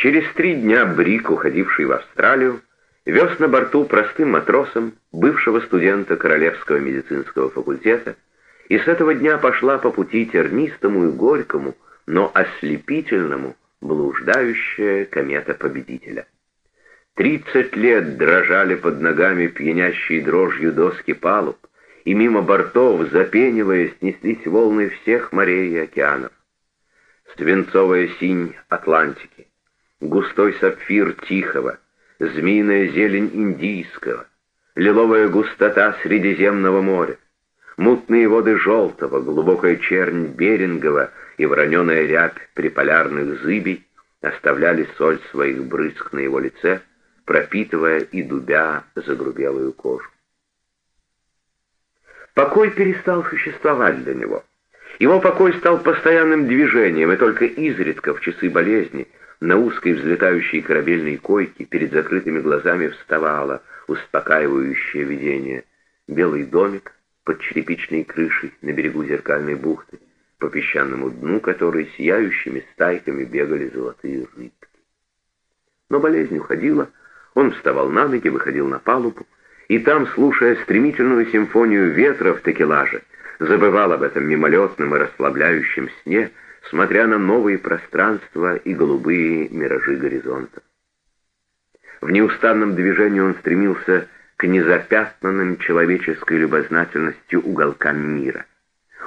Через три дня Брик, уходивший в Австралию, вез на борту простым матросом бывшего студента Королевского медицинского факультета, и с этого дня пошла по пути тернистому и горькому, но ослепительному, блуждающая комета победителя. Тридцать лет дрожали под ногами пьянящие дрожью доски палуб, и мимо бортов, запениваясь, неслись волны всех морей и океанов. Свинцовая синь Атлантики, густой сапфир Тихого, змеиная зелень Индийского, лиловая густота Средиземного моря, мутные воды Желтого, глубокая чернь Берингова и вороненая рябь приполярных зыбей оставляли соль своих брызг на его лице, пропитывая и дубя загрубелую кожу. Покой перестал существовать для него. Его покой стал постоянным движением, и только изредка в часы болезни на узкой взлетающей корабельной койке перед закрытыми глазами вставало успокаивающее видение. Белый домик под черепичной крышей на берегу зеркальной бухты, по песчаному дну которой сияющими стайками бегали золотые рыбки. Но болезнь уходила, он вставал на ноги, выходил на палубу, и там, слушая стремительную симфонию ветра в текелаже, забывал об этом мимолетном и расслабляющем сне, смотря на новые пространства и голубые миражи горизонта. В неустанном движении он стремился к незапятнанным человеческой любознательностью уголкам мира.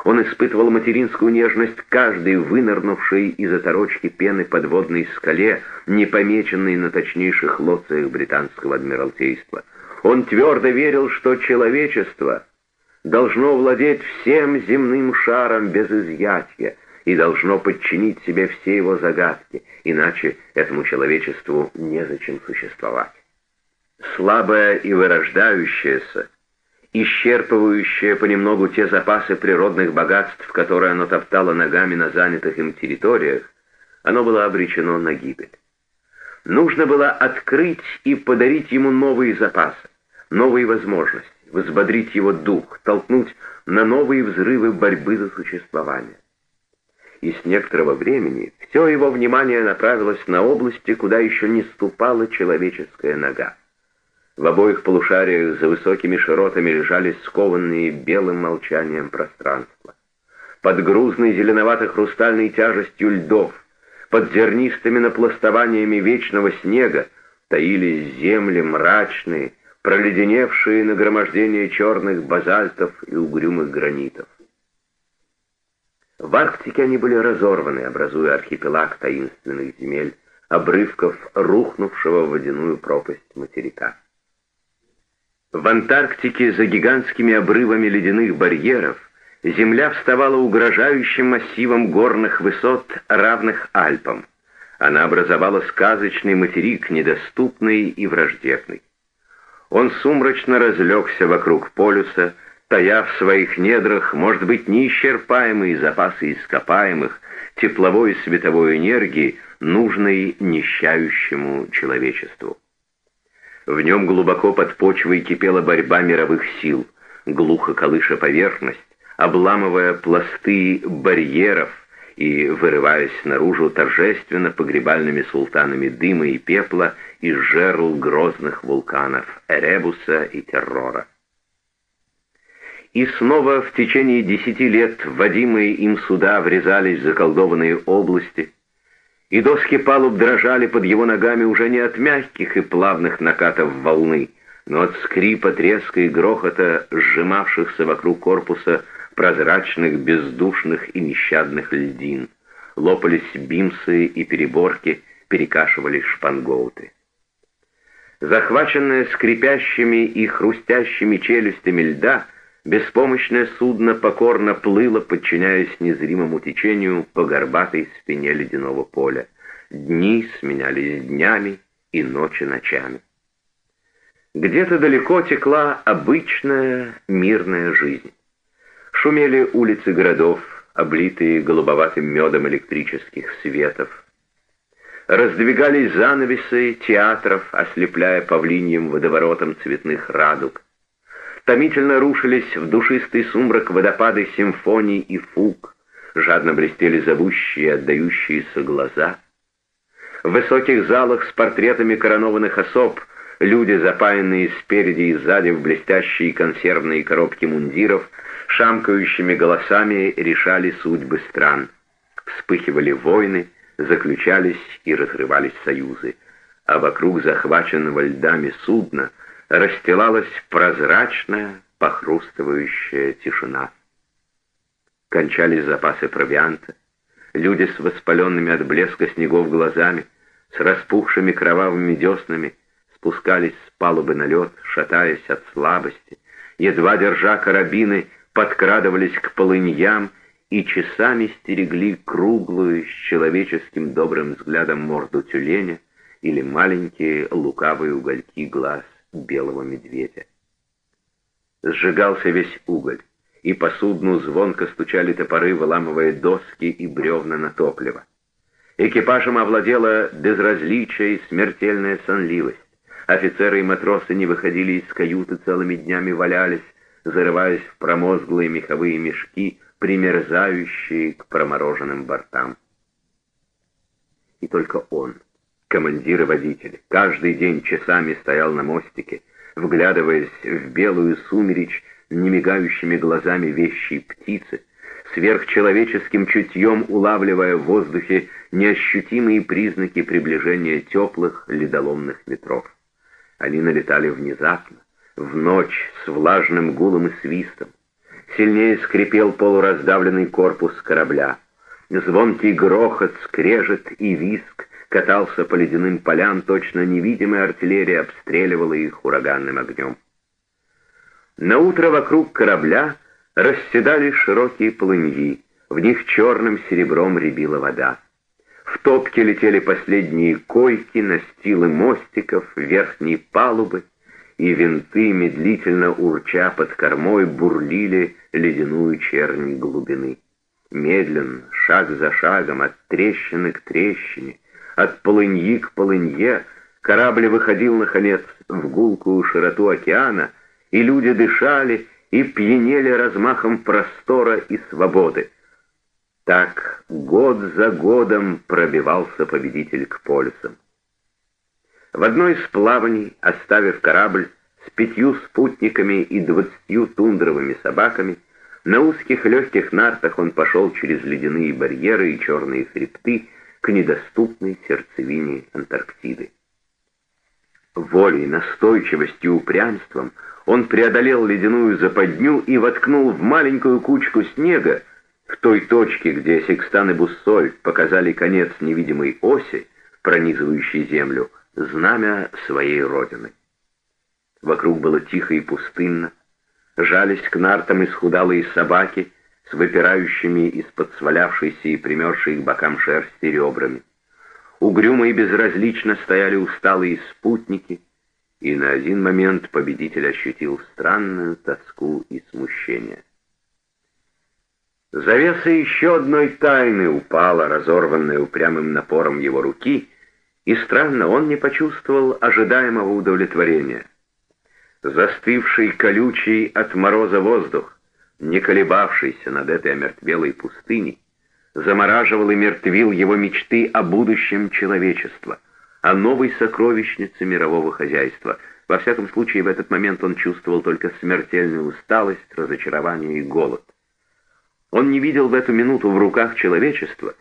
Он испытывал материнскую нежность каждой вынырнувшей из оторочки пены подводной скале, не помеченной на точнейших лоциях британского адмиралтейства. Он твердо верил, что человечество должно владеть всем земным шаром без изъятия, и должно подчинить себе все его загадки, иначе этому человечеству незачем существовать. Слабое и вырождающееся, исчерпывающее понемногу те запасы природных богатств, которые оно топтало ногами на занятых им территориях, оно было обречено на гибель. Нужно было открыть и подарить ему новые запасы, новые возможности, взбодрить его дух, толкнуть на новые взрывы борьбы за существование и с некоторого времени все его внимание направилось на области, куда еще не ступала человеческая нога. В обоих полушариях за высокими широтами лежали скованные белым молчанием пространства. Под грузной зеленовато-хрустальной тяжестью льдов, под зернистыми напластованиями вечного снега таились земли мрачные, проледеневшие нагромождение черных базальтов и угрюмых гранитов. В Арктике они были разорваны, образуя архипелаг таинственных земель, обрывков рухнувшего в водяную пропасть материка. В Антарктике за гигантскими обрывами ледяных барьеров земля вставала угрожающим массивом горных высот, равных Альпам. Она образовала сказочный материк, недоступный и враждебный. Он сумрачно разлегся вокруг полюса, тая в своих недрах, может быть, неисчерпаемые запасы ископаемых, тепловой и световой энергии, нужной нищающему человечеству. В нем глубоко под почвой кипела борьба мировых сил, глухо колыша поверхность, обламывая пласты барьеров и вырываясь наружу торжественно погребальными султанами дыма и пепла из жерл грозных вулканов Эребуса и Террора и снова в течение десяти лет вводимые им суда врезались в заколдованные области, и доски палуб дрожали под его ногами уже не от мягких и плавных накатов волны, но от скрипа, треска и грохота сжимавшихся вокруг корпуса прозрачных, бездушных и нещадных льдин. Лопались бимсы и переборки, перекашивались шпангоуты. Захваченное скрипящими и хрустящими челюстями льда, Беспомощное судно покорно плыло, подчиняясь незримому течению по горбатой спине ледяного поля. Дни сменялись днями и ночи ночами. Где-то далеко текла обычная мирная жизнь. Шумели улицы городов, облитые голубоватым медом электрических светов. Раздвигались занавесы театров, ослепляя павлиньим водоворотом цветных радуг томительно рушились в душистый сумрак водопады симфоний и фуг, жадно блестели зовущие, отдающиеся глаза. В высоких залах с портретами коронованных особ люди, запаянные спереди и сзади в блестящие консервные коробки мундиров, шамкающими голосами решали судьбы стран. Вспыхивали войны, заключались и разрывались союзы, а вокруг захваченного льдами судна расстилалась прозрачная, похрустывающая тишина. Кончались запасы провианта, люди с воспаленными от блеска снегов глазами, с распухшими кровавыми деснами, спускались с палубы на лед, шатаясь от слабости, едва держа карабины, подкрадывались к полыньям и часами стерегли круглую с человеческим добрым взглядом морду тюленя или маленькие лукавые угольки глаз белого медведя. Сжигался весь уголь, и по судну звонко стучали топоры, выламывая доски и бревна на топливо. Экипажем овладела безразличие и смертельная сонливость. Офицеры и матросы не выходили из каюты, целыми днями валялись, зарываясь в промозглые меховые мешки, примерзающие к промороженным бортам. И только он, командир и водитель, каждый день часами стоял на мостике, вглядываясь в белую сумеречь немигающими глазами вещей птицы, сверхчеловеческим чутьем улавливая в воздухе неощутимые признаки приближения теплых ледоломных ветров. Они налетали внезапно, в ночь с влажным гулом и свистом. Сильнее скрипел полураздавленный корпус корабля. Звонкий грохот, скрежет и виск катался по ледяным полям, точно невидимая артиллерия обстреливала их ураганным огнем. На утро вокруг корабля расседали широкие полыньи, в них черным серебром рябила вода. В топке летели последние койки, настилы мостиков, верхние палубы, и винты, медлительно урча под кормой, бурлили ледяную чернь глубины. Медленно, шаг за шагом, от трещины к трещине, от полыньи к полынье, корабль выходил, наконец, в гулкую широту океана, и люди дышали и пьянели размахом простора и свободы. Так год за годом пробивался победитель к полюсам. В одной из плаваний, оставив корабль с пятью спутниками и двадцатью тундровыми собаками, на узких легких нартах он пошел через ледяные барьеры и черные хребты к недоступной сердцевине Антарктиды. Волей, настойчивостью и упрямством он преодолел ледяную западню и воткнул в маленькую кучку снега, в той точке, где Секстан и Буссоль показали конец невидимой оси, пронизывающей землю, знамя своей родины. Вокруг было тихо и пустынно, жались к нартам исхудалые собаки с выпирающими из-под свалявшейся и примершей к бокам шерсти ребрами. Угрюмо и безразлично стояли усталые спутники, и на один момент победитель ощутил странную тоску и смущение. Завеса еще одной тайны упала, разорванная упрямым напором его руки, и странно, он не почувствовал ожидаемого удовлетворения. Застывший колючий от мороза воздух, не колебавшийся над этой омертвелой пустыней, замораживал и мертвил его мечты о будущем человечества, о новой сокровищнице мирового хозяйства. Во всяком случае, в этот момент он чувствовал только смертельную усталость, разочарование и голод. Он не видел в эту минуту в руках человечества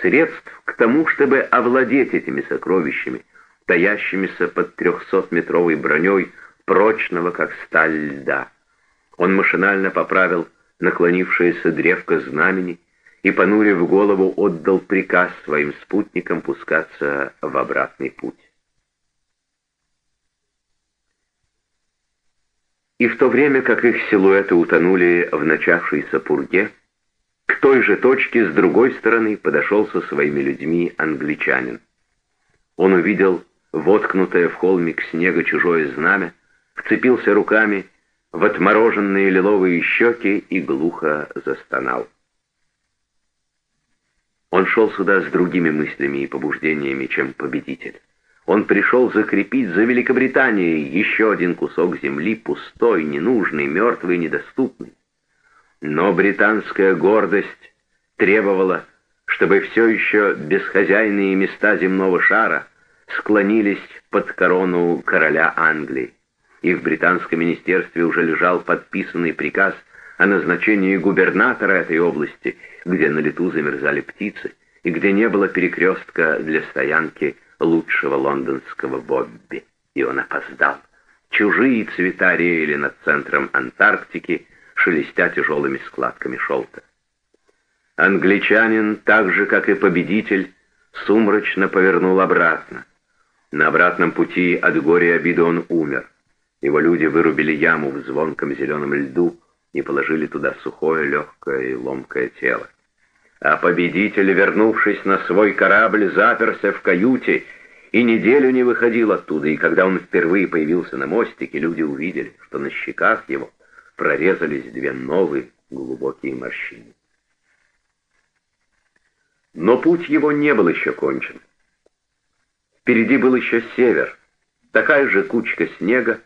средств к тому, чтобы овладеть этими сокровищами, таящимися под трехсотметровой броней, прочного, как сталь льда. Он машинально поправил наклонившееся древко знамени и, понурив голову, отдал приказ своим спутникам пускаться в обратный путь. И в то время, как их силуэты утонули в начавшейся пурге, к той же точке с другой стороны подошел со своими людьми англичанин. Он увидел воткнутое в холмик снега чужое знамя, вцепился руками в отмороженные лиловые щеки и глухо застонал. Он шел сюда с другими мыслями и побуждениями, чем победитель. Он пришел закрепить за Великобританией еще один кусок земли, пустой, ненужный, мертвый, недоступный. Но британская гордость требовала, чтобы все еще бесхозяйные места земного шара склонились под корону короля Англии. И в британском министерстве уже лежал подписанный приказ о назначении губернатора этой области, где на лету замерзали птицы, и где не было перекрестка для стоянки лучшего лондонского Бобби. И он опоздал. Чужие цвета реяли над центром Антарктики, шелестя тяжелыми складками шелка. Англичанин, так же, как и победитель, сумрачно повернул обратно. На обратном пути от горя и обиды он умер. Его люди вырубили яму в звонком зеленом льду и положили туда сухое, легкое и ломкое тело. А победитель, вернувшись на свой корабль, заперся в каюте и неделю не выходил оттуда, и когда он впервые появился на мостике, люди увидели, что на щеках его прорезались две новые глубокие морщины. Но путь его не был еще кончен. Впереди был еще север, такая же кучка снега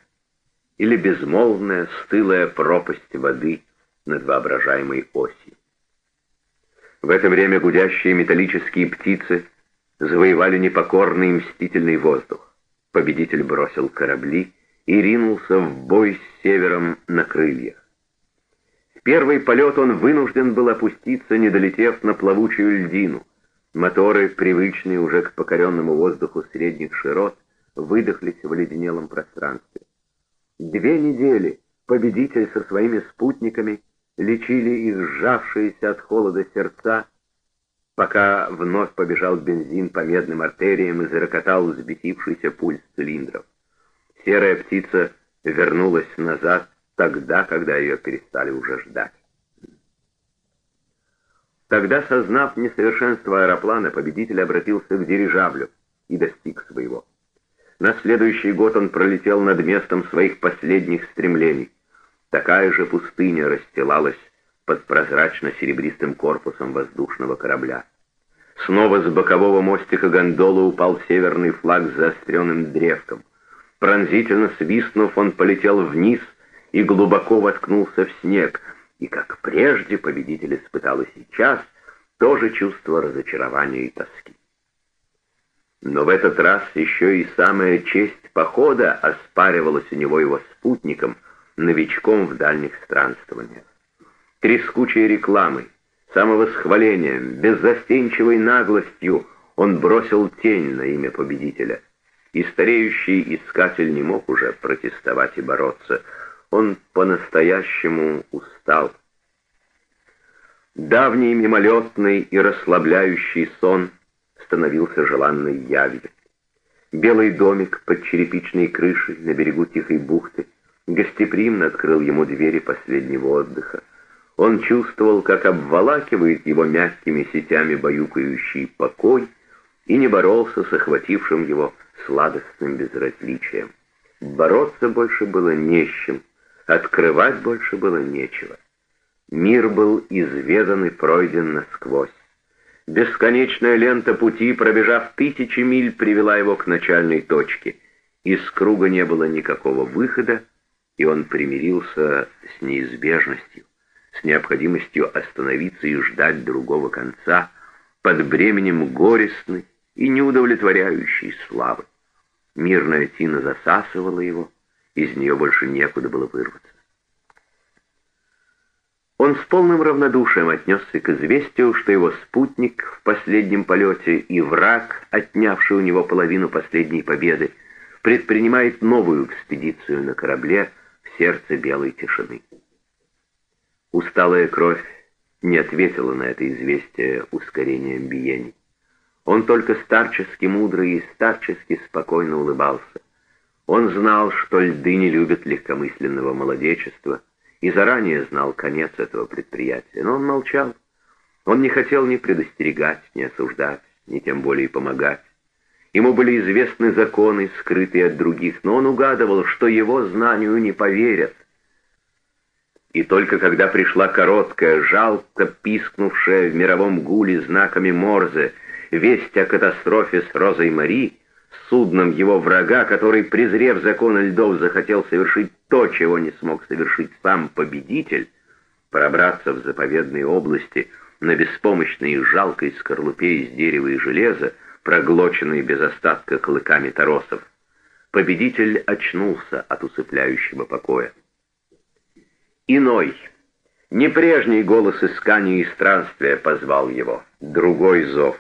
или безмолвная стылая пропасть воды над воображаемой осью. В это время гудящие металлические птицы завоевали непокорный мстительный воздух. Победитель бросил корабли и ринулся в бой с севером на крыльях. В первый полет он вынужден был опуститься, не долетев на плавучую льдину. Моторы, привычные уже к покоренному воздуху средних широт, выдохлись в леденелом пространстве. Две недели победитель со своими спутниками лечили их сжавшиеся от холода сердца, пока вновь побежал бензин по медным артериям и зарокотал взбесившийся пульс цилиндров. Серая птица вернулась назад тогда, когда ее перестали уже ждать. Тогда, сознав несовершенство аэроплана, победитель обратился к дирижаблю и достиг своего. На следующий год он пролетел над местом своих последних стремлений. Такая же пустыня расстилалась под прозрачно-серебристым корпусом воздушного корабля. Снова с бокового мостика гондолы упал северный флаг с заостренным древком. Пронзительно свистнув, он полетел вниз и глубоко воткнулся в снег, и, как прежде, победитель испытал и сейчас то же чувство разочарования и тоски. Но в этот раз еще и самая честь похода оспаривалась у него его спутником — новичком в дальних странствованиях. Трескучей рекламой, самовосхвалением, беззастенчивой наглостью он бросил тень на имя победителя. И стареющий искатель не мог уже протестовать и бороться. Он по-настоящему устал. Давний мимолетный и расслабляющий сон становился желанной явью. Белый домик под черепичной крышей на берегу тихой бухты — гостеприимно открыл ему двери последнего отдыха. Он чувствовал, как обволакивает его мягкими сетями баюкающий покой, и не боролся с охватившим его сладостным безразличием. Бороться больше было не с чем, открывать больше было нечего. Мир был изведан и пройден насквозь. Бесконечная лента пути, пробежав тысячи миль, привела его к начальной точке. Из круга не было никакого выхода, и он примирился с неизбежностью, с необходимостью остановиться и ждать другого конца под бременем горестной и неудовлетворяющей славы. Мирная тина засасывала его, из нее больше некуда было вырваться. Он с полным равнодушием отнесся к известию, что его спутник в последнем полете и враг, отнявший у него половину последней победы, предпринимает новую экспедицию на корабле, сердце белой тишины. Усталая кровь не ответила на это известие ускорением биений. Он только старчески мудрый и старчески спокойно улыбался. Он знал, что льды не любят легкомысленного молодечества, и заранее знал конец этого предприятия, но он молчал. Он не хотел ни предостерегать, ни осуждать, ни тем более помогать. Ему были известны законы, скрытые от других, но он угадывал, что его знанию не поверят. И только когда пришла короткая, жалко пискнувшая в мировом гуле знаками Морзе весть о катастрофе с Розой Мари, судном его врага, который, презрев законы льдов, захотел совершить то, чего не смог совершить сам победитель, пробраться в заповедные области, на беспомощной и жалкой скорлупе из дерева и железа, проглоченной без остатка клыками торосов. Победитель очнулся от усыпляющего покоя. Иной, не прежний голос искания и странствия позвал его, другой зов.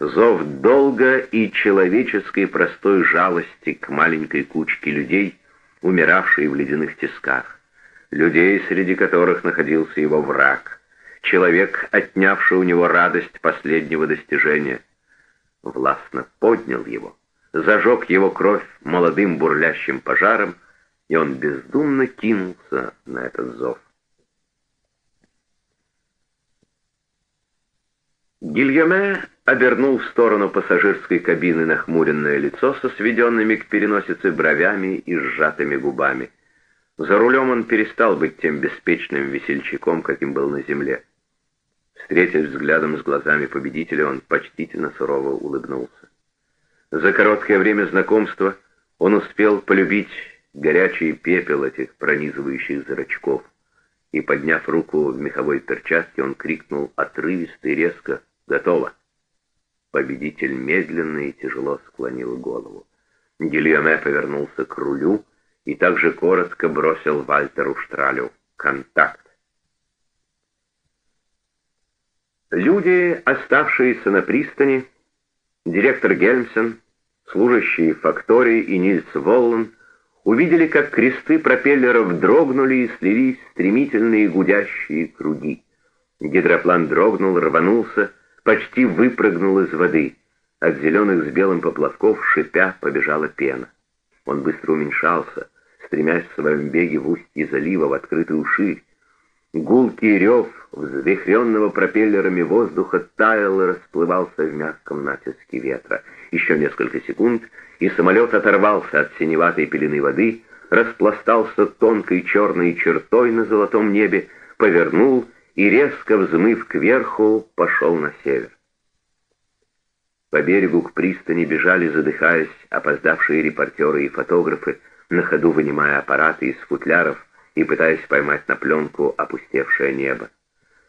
Зов долга и человеческой простой жалости к маленькой кучке людей, умиравшей в ледяных тисках. Людей, среди которых находился его враг. Человек, отнявший у него радость последнего достижения. Властно поднял его, зажег его кровь молодым бурлящим пожаром, и он бездумно кинулся на этот зов. Гильоме обернул в сторону пассажирской кабины нахмуренное лицо со сведенными к переносице бровями и сжатыми губами. За рулем он перестал быть тем беспечным весельчаком, каким был на земле. Встретив взглядом с глазами победителя, он почтительно сурово улыбнулся. За короткое время знакомства он успел полюбить горячий пепел этих пронизывающих зрачков, и, подняв руку в меховой перчатке, он крикнул отрывисто и резко «Готово!». Победитель медленно и тяжело склонил голову. Гильоме повернулся к рулю и также коротко бросил Вальтеру Штралю «Контакт!». Люди, оставшиеся на пристани, директор Гельмсен, служащие фактории и Нильс Воллен увидели, как кресты пропеллеров дрогнули и слились стремительные гудящие круги. Гидроплан дрогнул, рванулся, почти выпрыгнул из воды. От зеленых с белым поплавков, шипя, побежала пена. Он быстро уменьшался, стремясь в своем беге в устье залива в открытую ширь, Гулкий рев взвихренного пропеллерами воздуха таял и расплывался в мягком натиске ветра. Еще несколько секунд, и самолет оторвался от синеватой пелены воды, распластался тонкой черной чертой на золотом небе, повернул и, резко взмыв кверху, пошел на север. По берегу к пристани бежали, задыхаясь, опоздавшие репортеры и фотографы, на ходу вынимая аппараты из футляров, и пытаясь поймать на пленку опустевшее небо.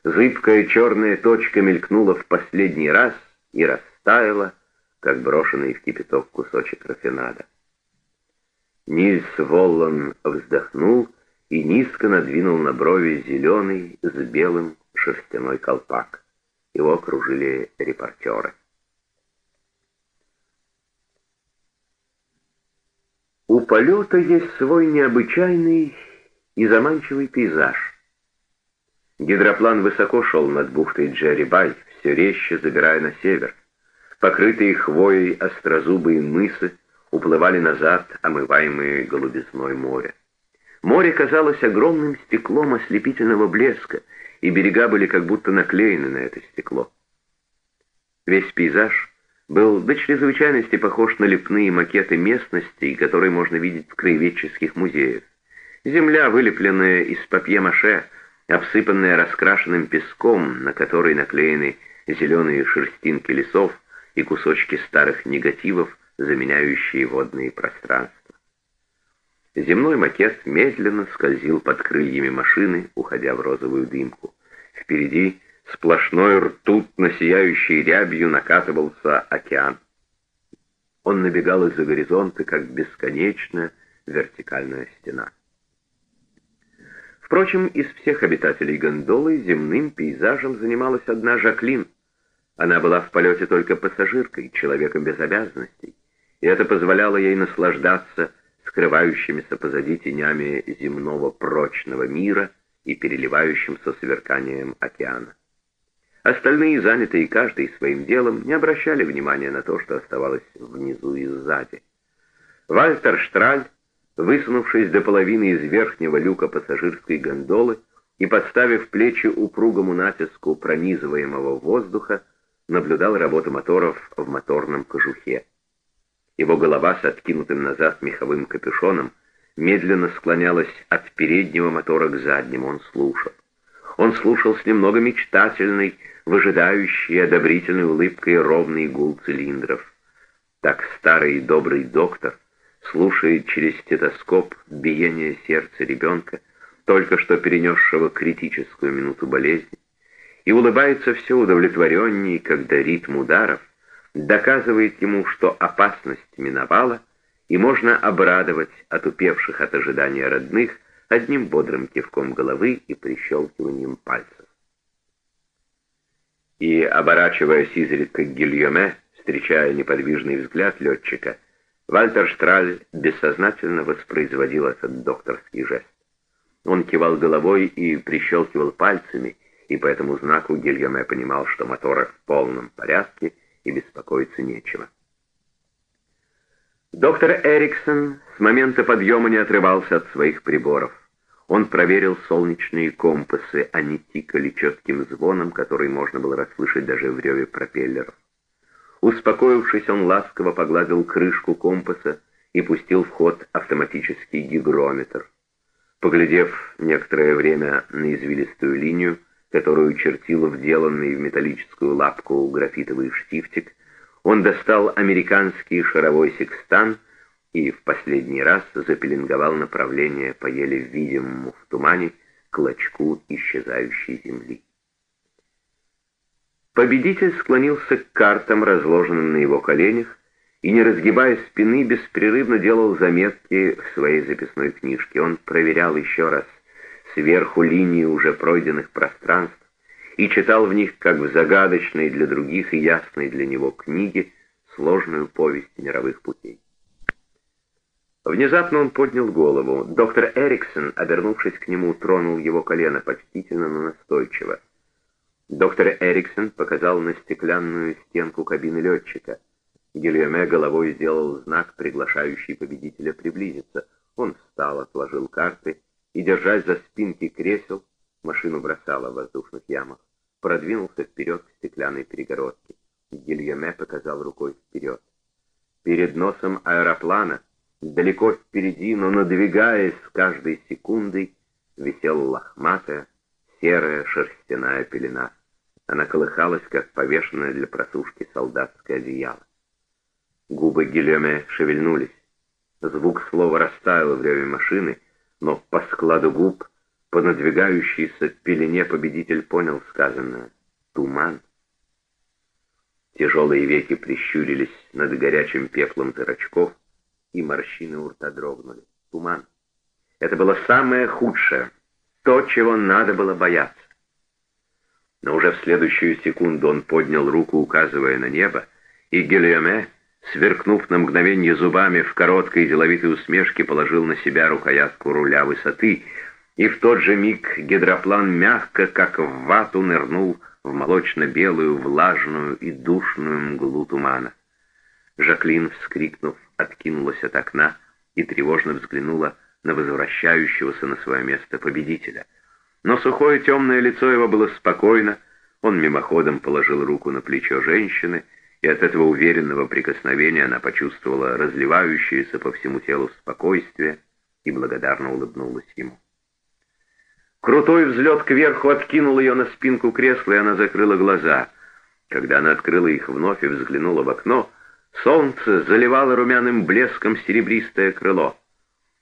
Зыбкая черная точка мелькнула в последний раз и растаяла, как брошенный в кипяток кусочек рафинада. Нильс Воллан вздохнул и низко надвинул на брови зеленый с белым шерстяной колпак. Его окружили репортеры. У полета есть свой необычайный и заманчивый пейзаж. Гидроплан высоко шел над бухтой Джерри-Бай, все резче забирая на север. Покрытые хвоей острозубые мысы уплывали назад, омываемые голубизной моря. Море казалось огромным стеклом ослепительного блеска, и берега были как будто наклеены на это стекло. Весь пейзаж был до чрезвычайности похож на лепные макеты местностей, которые можно видеть в краеведческих музеях. Земля, вылепленная из папье-маше, обсыпанная раскрашенным песком, на который наклеены зеленые шерстинки лесов и кусочки старых негативов, заменяющие водные пространства. Земной макет медленно скользил под крыльями машины, уходя в розовую дымку. Впереди сплошной ртутно сияющей рябью накатывался океан. Он набегал из-за горизонта, как бесконечная вертикальная стена. Впрочем, из всех обитателей гондолы земным пейзажем занималась одна Жаклин. Она была в полете только пассажиркой, человеком без обязанностей, и это позволяло ей наслаждаться скрывающимися позади тенями земного прочного мира и переливающимся сверканием океана. Остальные, занятые каждый своим делом, не обращали внимания на то, что оставалось внизу и сзади. Вальтер Штраль высунувшись до половины из верхнего люка пассажирской гондолы и подставив плечи упругому натиску пронизываемого воздуха, наблюдал работу моторов в моторном кожухе. Его голова с откинутым назад меховым капюшоном медленно склонялась от переднего мотора к заднему, он слушал. Он слушал с немного мечтательной, выжидающей, одобрительной улыбкой ровный гул цилиндров. Так старый и добрый доктор слушает через стетоскоп биение сердца ребенка, только что перенесшего критическую минуту болезни, и улыбается все удовлетворенней, когда ритм ударов доказывает ему, что опасность миновала, и можно обрадовать отупевших от ожидания родных одним бодрым кивком головы и прищелкиванием пальцев. И, оборачиваясь изредка к Гильоме, встречая неподвижный взгляд летчика, Вальтер Штраль бессознательно воспроизводил этот докторский жест. Он кивал головой и прищелкивал пальцами, и по этому знаку Гильоме понимал, что моторы в полном порядке и беспокоиться нечего. Доктор Эриксон с момента подъема не отрывался от своих приборов. Он проверил солнечные компасы, они тикали четким звоном, который можно было расслышать даже в реве пропеллеров. Успокоившись, он ласково погладил крышку компаса и пустил в ход автоматический гигрометр. Поглядев некоторое время на извилистую линию, которую чертил вделанный в металлическую лапку графитовый штифтик, он достал американский шаровой секстан и в последний раз запеленговал направление по еле видимому в тумане клочку исчезающей земли. Победитель склонился к картам, разложенным на его коленях, и, не разгибая спины, беспрерывно делал заметки в своей записной книжке. Он проверял еще раз сверху линии уже пройденных пространств и читал в них, как в загадочной для других и ясной для него книге, сложную повесть мировых путей. Внезапно он поднял голову. Доктор Эриксон, обернувшись к нему, тронул его колено почтительно, но настойчиво. Доктор Эриксон показал на стеклянную стенку кабины летчика. Гильоме головой сделал знак, приглашающий победителя приблизиться. Он встал, отложил карты и, держась за спинки кресел, машину бросала в воздушных ямах, продвинулся вперед к стеклянной перегородке. Гильоме показал рукой вперед. Перед носом аэроплана, далеко впереди, но надвигаясь с каждой секундой, висела лохматая, серая шерстяная пелена. Она колыхалась, как повешенная для просушки солдатское одеяло. Губы Гильоме шевельнулись. Звук слова растаял в реве машины, но по складу губ, по надвигающейся пелене победитель понял сказанное. Туман. Тяжелые веки прищурились над горячим пеплом зрачков, и морщины у рта дрогнули. Туман. Это было самое худшее, то, чего надо было бояться. Но уже в следующую секунду он поднял руку, указывая на небо, и Гильоме, сверкнув на мгновение зубами в короткой деловитой усмешке, положил на себя рукоятку руля высоты, и в тот же миг гидроплан мягко, как в вату, нырнул в молочно-белую, влажную и душную мглу тумана. Жаклин, вскрикнув, откинулась от окна и тревожно взглянула на возвращающегося на свое место победителя. Но сухое темное лицо его было спокойно, он мимоходом положил руку на плечо женщины, и от этого уверенного прикосновения она почувствовала разливающееся по всему телу спокойствие и благодарно улыбнулась ему. Крутой взлет кверху откинул ее на спинку кресла, и она закрыла глаза. Когда она открыла их вновь и взглянула в окно, солнце заливало румяным блеском серебристое крыло.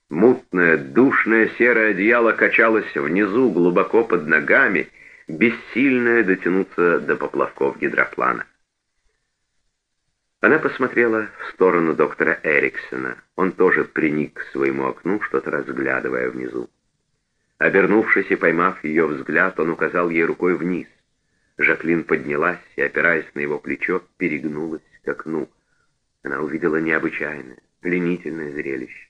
Мутное, душное серое одеяло качалось внизу, глубоко под ногами, бессильное дотянуться до поплавков гидроплана. Она посмотрела в сторону доктора Эриксона. Он тоже приник к своему окну, что-то разглядывая внизу. Обернувшись и поймав ее взгляд, он указал ей рукой вниз. Жаклин поднялась и, опираясь на его плечо, перегнулась к окну. Она увидела необычайное, пленительное зрелище.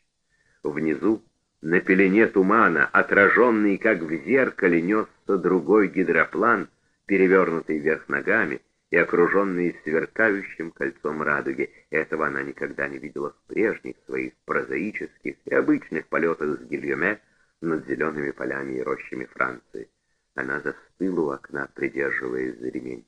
Внизу, на пелене тумана, отраженный, как в зеркале, несся другой гидроплан, перевернутый вверх ногами и окруженный сверкающим кольцом радуги. Этого она никогда не видела в прежних своих прозаических и обычных полетах с Гильоме, над зелеными полями и рощами Франции. Она застыла у окна, придерживаясь за ремень.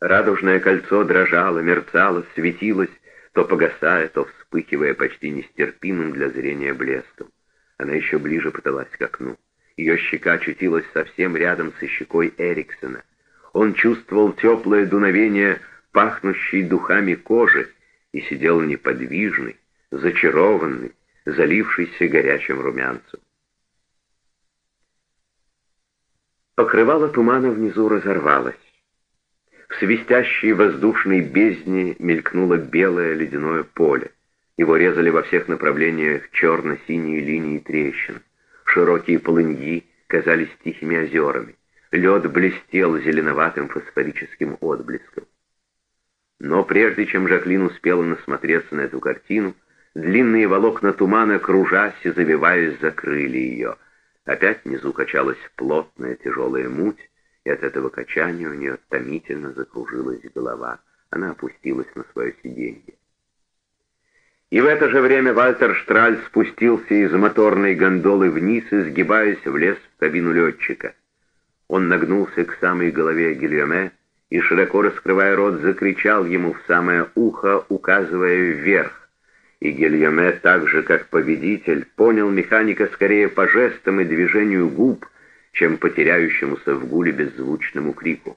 Радужное кольцо дрожало, мерцало, светилось, то погасая, то вспыхивая почти нестерпимым для зрения блеском. Она еще ближе пыталась к окну. Ее щека очутилась совсем рядом со щекой Эриксона. Он чувствовал теплое дуновение, пахнущей духами кожи, и сидел неподвижный, зачарованный, залившийся горячим румянцем. Покрывало тумана внизу разорвалось. В свистящей воздушной бездне мелькнуло белое ледяное поле. Его резали во всех направлениях черно-синие линии трещин. Широкие полыньи казались тихими озерами. Лед блестел зеленоватым фосфорическим отблеском. Но прежде чем Жаклин успела насмотреться на эту картину, длинные волокна тумана, кружась и завиваясь, закрыли ее. Опять внизу качалась плотная тяжелая муть, и от этого качания у нее томительно закружилась голова. Она опустилась на свое сиденье. И в это же время Вальтер Штраль спустился из моторной гондолы вниз, изгибаясь, влез в кабину летчика. Он нагнулся к самой голове Гильоме и, широко раскрывая рот, закричал ему в самое ухо, указывая вверх. И Гильоме, так же как победитель, понял механика скорее по жестам и движению губ, чем потеряющемуся в гуле беззвучному крику.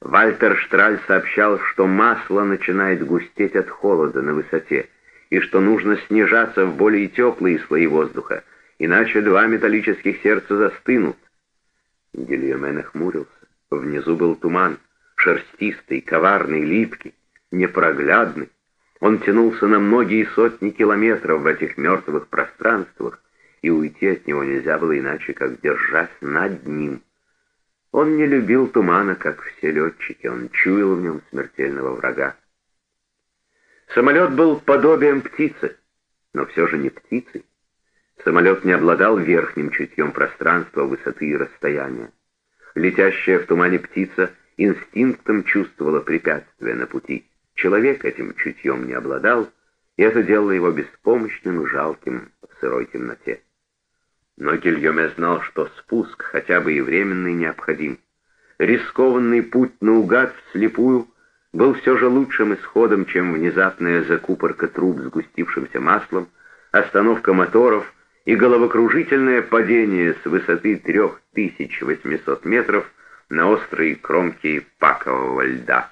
Вальтер Штраль сообщал, что масло начинает густеть от холода на высоте, и что нужно снижаться в более теплые слои воздуха, иначе два металлических сердца застынут. Гильоме нахмурился. Внизу был туман, шерстистый, коварный, липкий, непроглядный. Он тянулся на многие сотни километров в этих мертвых пространствах, и уйти от него нельзя было иначе, как держась над ним. Он не любил тумана, как все летчики, он чуял в нем смертельного врага. Самолет был подобием птицы, но все же не птицей. Самолет не обладал верхним чутьем пространства, высоты и расстояния. Летящая в тумане птица инстинктом чувствовала препятствия на пути. Человек этим чутьем не обладал, и это делало его беспомощным и жалким в сырой темноте. Но Гильоме знал, что спуск, хотя бы и временный, необходим. Рискованный путь наугад вслепую был все же лучшим исходом, чем внезапная закупорка труб сгустившимся маслом, остановка моторов и головокружительное падение с высоты 3800 метров на острые кромки пакового льда.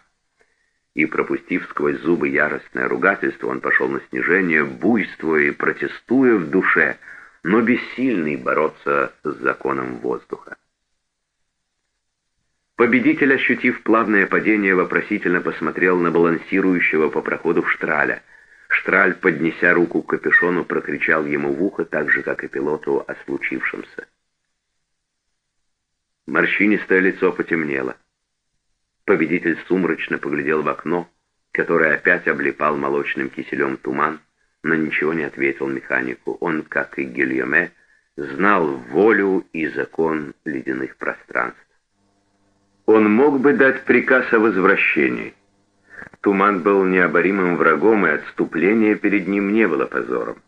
И, пропустив сквозь зубы яростное ругательство, он пошел на снижение, буйствуя и протестуя в душе — но бессильный бороться с законом воздуха. Победитель, ощутив плавное падение, вопросительно посмотрел на балансирующего по проходу Штраля. Штраль, поднеся руку к капюшону, прокричал ему в ухо, так же, как и пилоту, о случившемся. Морщинистое лицо потемнело. Победитель сумрачно поглядел в окно, которое опять облепал молочным киселем туман, но ничего не ответил механику. Он, как и Гильоме, знал волю и закон ледяных пространств. Он мог бы дать приказ о возвращении. Туман был необоримым врагом, и отступление перед ним не было позором.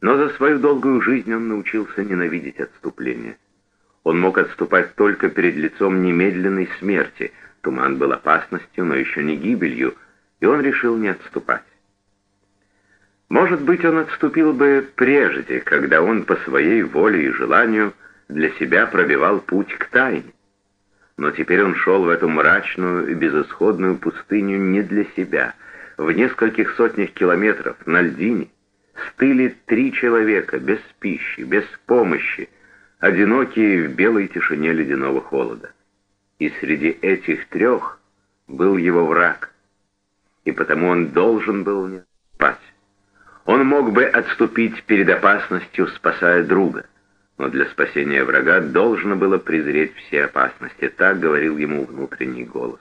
Но за свою долгую жизнь он научился ненавидеть отступление. Он мог отступать только перед лицом немедленной смерти. Туман был опасностью, но еще не гибелью, и он решил не отступать. Может быть, он отступил бы прежде, когда он по своей воле и желанию для себя пробивал путь к тайне. Но теперь он шел в эту мрачную и безысходную пустыню не для себя. В нескольких сотнях километров на льдине стыли три человека без пищи, без помощи, одинокие в белой тишине ледяного холода. И среди этих трех был его враг, и потому он должен был не спать. Он мог бы отступить перед опасностью, спасая друга, но для спасения врага должно было презреть все опасности, так говорил ему внутренний голос.